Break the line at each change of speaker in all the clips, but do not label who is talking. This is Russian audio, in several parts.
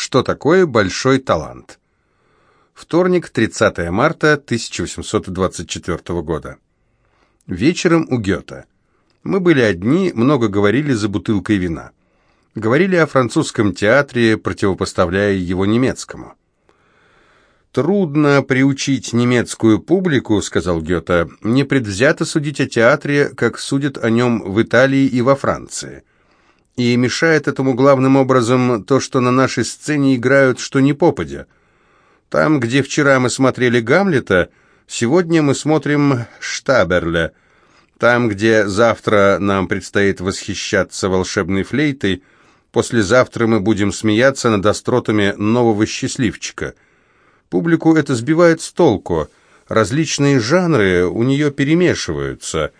Что такое большой талант? Вторник, 30 марта 1824 года. Вечером у Гёта. Мы были одни, много говорили за бутылкой вина. Говорили о французском театре, противопоставляя его немецкому. «Трудно приучить немецкую публику, — сказал Гёте, — непредвзято судить о театре, как судят о нем в Италии и во Франции. И мешает этому главным образом то, что на нашей сцене играют что ни попадя. Там, где вчера мы смотрели Гамлета, сегодня мы смотрим Штаберля. Там, где завтра нам предстоит восхищаться волшебной флейтой, послезавтра мы будем смеяться над остротами нового счастливчика — Публику это сбивает с толку. Различные жанры у нее перемешиваются.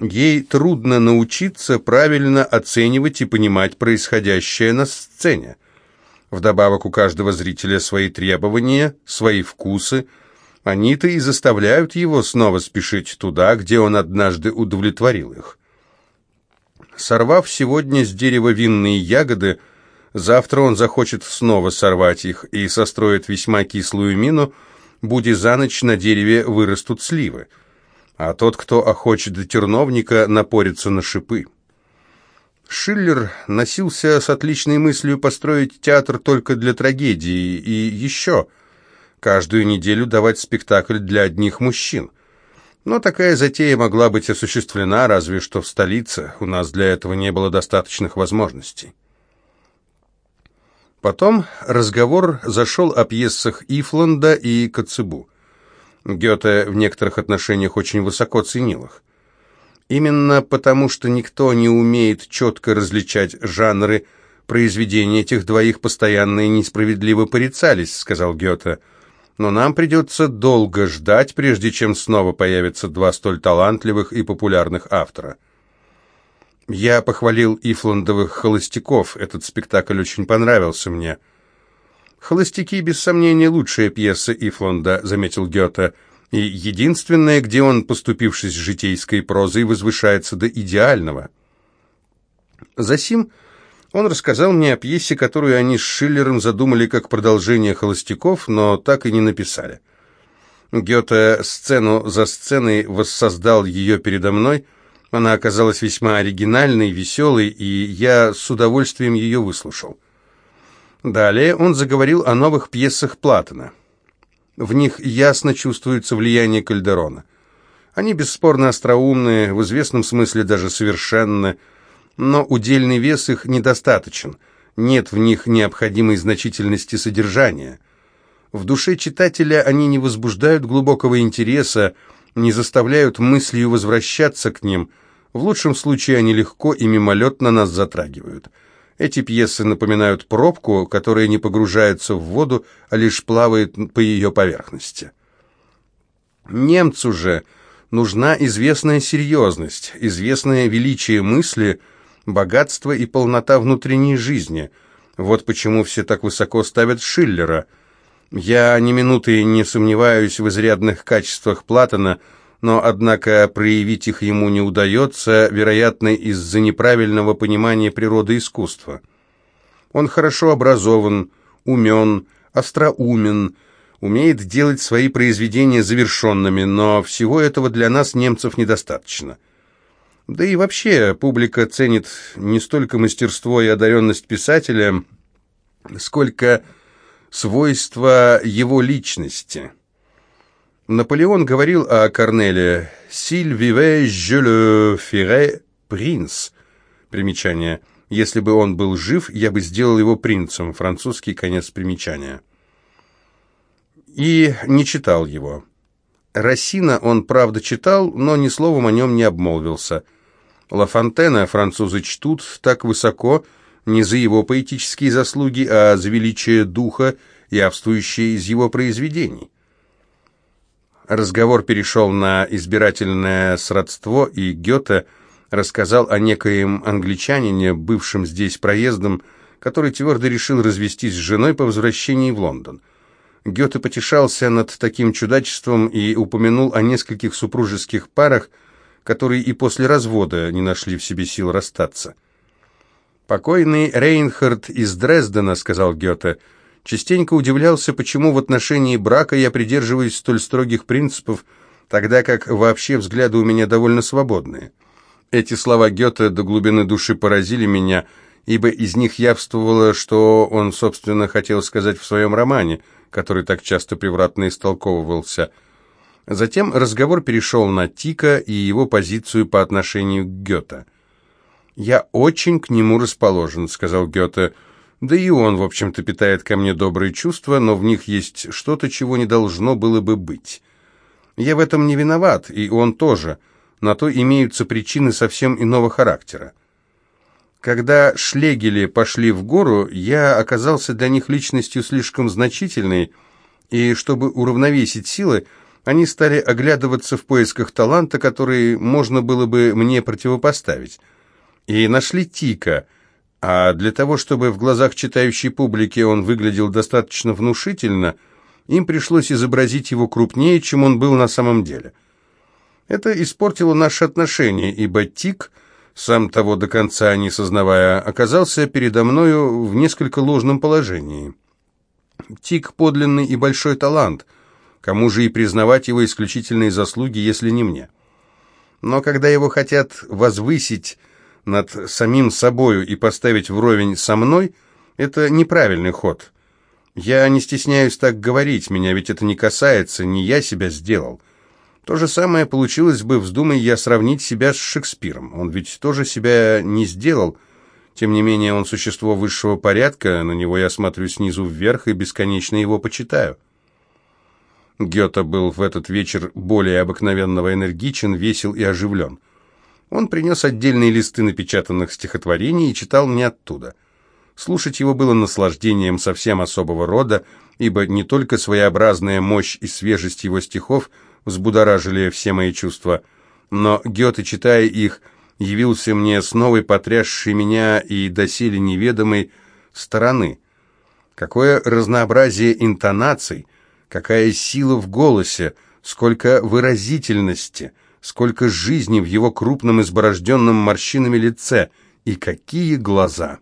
Ей трудно научиться правильно оценивать и понимать происходящее на сцене. Вдобавок у каждого зрителя свои требования, свои вкусы. Они-то и заставляют его снова спешить туда, где он однажды удовлетворил их. Сорвав сегодня с дерева винные ягоды, Завтра он захочет снова сорвать их и состроит весьма кислую мину, будь за ночь на дереве вырастут сливы. А тот, кто охочет до терновника, напорится на шипы. Шиллер носился с отличной мыслью построить театр только для трагедии и еще каждую неделю давать спектакль для одних мужчин. Но такая затея могла быть осуществлена, разве что в столице. У нас для этого не было достаточных возможностей. Потом разговор зашел о пьесах Ифланда и Коцебу. Гёте в некоторых отношениях очень высоко ценил их. Именно потому, что никто не умеет четко различать жанры, произведения этих двоих постоянно и несправедливо порицались, сказал Гёте. Но нам придется долго ждать, прежде чем снова появятся два столь талантливых и популярных автора. Я похвалил Ифландовых холостяков. Этот спектакль очень понравился мне. «Холостяки, без сомнения, лучшая пьеса Ифланда», — заметил Гёте, «и единственная, где он, поступившись житейской прозой, возвышается до идеального». Засим он рассказал мне о пьесе, которую они с Шиллером задумали как продолжение «Холостяков», но так и не написали. Гёте сцену за сценой воссоздал ее передо мной — она оказалась весьма оригинальной, веселой, и я с удовольствием ее выслушал. Далее он заговорил о новых пьесах Платона. В них ясно чувствуется влияние Кальдерона. Они бесспорно остроумные, в известном смысле даже совершенны, но удельный вес их недостаточен, нет в них необходимой значительности содержания. В душе читателя они не возбуждают глубокого интереса, не заставляют мыслью возвращаться к ним. В лучшем случае они легко и мимолетно нас затрагивают. Эти пьесы напоминают пробку, которая не погружается в воду, а лишь плавает по ее поверхности. Немцу же нужна известная серьезность, известное величие мысли, богатство и полнота внутренней жизни. Вот почему все так высоко ставят Шиллера – я ни минуты не сомневаюсь в изрядных качествах Платона, но, однако, проявить их ему не удается, вероятно, из-за неправильного понимания природы искусства. Он хорошо образован, умен, остроумен, умеет делать свои произведения завершенными, но всего этого для нас, немцев, недостаточно. Да и вообще, публика ценит не столько мастерство и одаренность писателя, сколько свойства его личности. Наполеон говорил о Корнеле «S'il vivait, je le ferais принц». Примечание. «Если бы он был жив, я бы сделал его принцем». Французский конец примечания. И не читал его. Рассина он, правда, читал, но ни словом о нем не обмолвился. Ла Фонтена французы чтут так высоко, не за его поэтические заслуги, а за величие духа, явствующее из его произведений. Разговор перешел на избирательное сродство, и Гёте рассказал о некоем англичанине, бывшем здесь проездом, который твердо решил развестись с женой по возвращении в Лондон. Гёте потешался над таким чудачеством и упомянул о нескольких супружеских парах, которые и после развода не нашли в себе сил расстаться. «Покойный Рейнхард из Дрездена», — сказал Гёте, Частенько удивлялся, почему в отношении брака я придерживаюсь столь строгих принципов, тогда как вообще взгляды у меня довольно свободные. Эти слова Гёте до глубины души поразили меня, ибо из них явствовало, что он, собственно, хотел сказать в своем романе, который так часто превратно истолковывался. Затем разговор перешел на Тика и его позицию по отношению к Гёте. «Я очень к нему расположен», — сказал Гёте, — да и он, в общем-то, питает ко мне добрые чувства, но в них есть что-то, чего не должно было бы быть. Я в этом не виноват, и он тоже. На то имеются причины совсем иного характера. Когда шлегели пошли в гору, я оказался для них личностью слишком значительной, и чтобы уравновесить силы, они стали оглядываться в поисках таланта, который можно было бы мне противопоставить. И нашли Тика — а для того, чтобы в глазах читающей публики он выглядел достаточно внушительно, им пришлось изобразить его крупнее, чем он был на самом деле. Это испортило наши отношения, ибо Тик, сам того до конца не сознавая, оказался передо мною в несколько ложном положении. Тик – подлинный и большой талант, кому же и признавать его исключительные заслуги, если не мне. Но когда его хотят возвысить над самим собою и поставить вровень со мной, это неправильный ход. Я не стесняюсь так говорить, меня ведь это не касается, не я себя сделал. То же самое получилось бы, вздумай я сравнить себя с Шекспиром. Он ведь тоже себя не сделал. Тем не менее, он существо высшего порядка, на него я смотрю снизу вверх и бесконечно его почитаю. Гёте был в этот вечер более обыкновенного энергичен, весел и оживлен. Он принес отдельные листы напечатанных стихотворений и читал мне оттуда. Слушать его было наслаждением совсем особого рода, ибо не только своеобразная мощь и свежесть его стихов взбудоражили все мои чувства, но Гёте, читая их, явился мне с новой потрясшей меня и доселе неведомой стороны. Какое разнообразие интонаций, какая сила в голосе, сколько выразительности — сколько жизни в его крупном изборожденном морщинами лице, и какие глаза!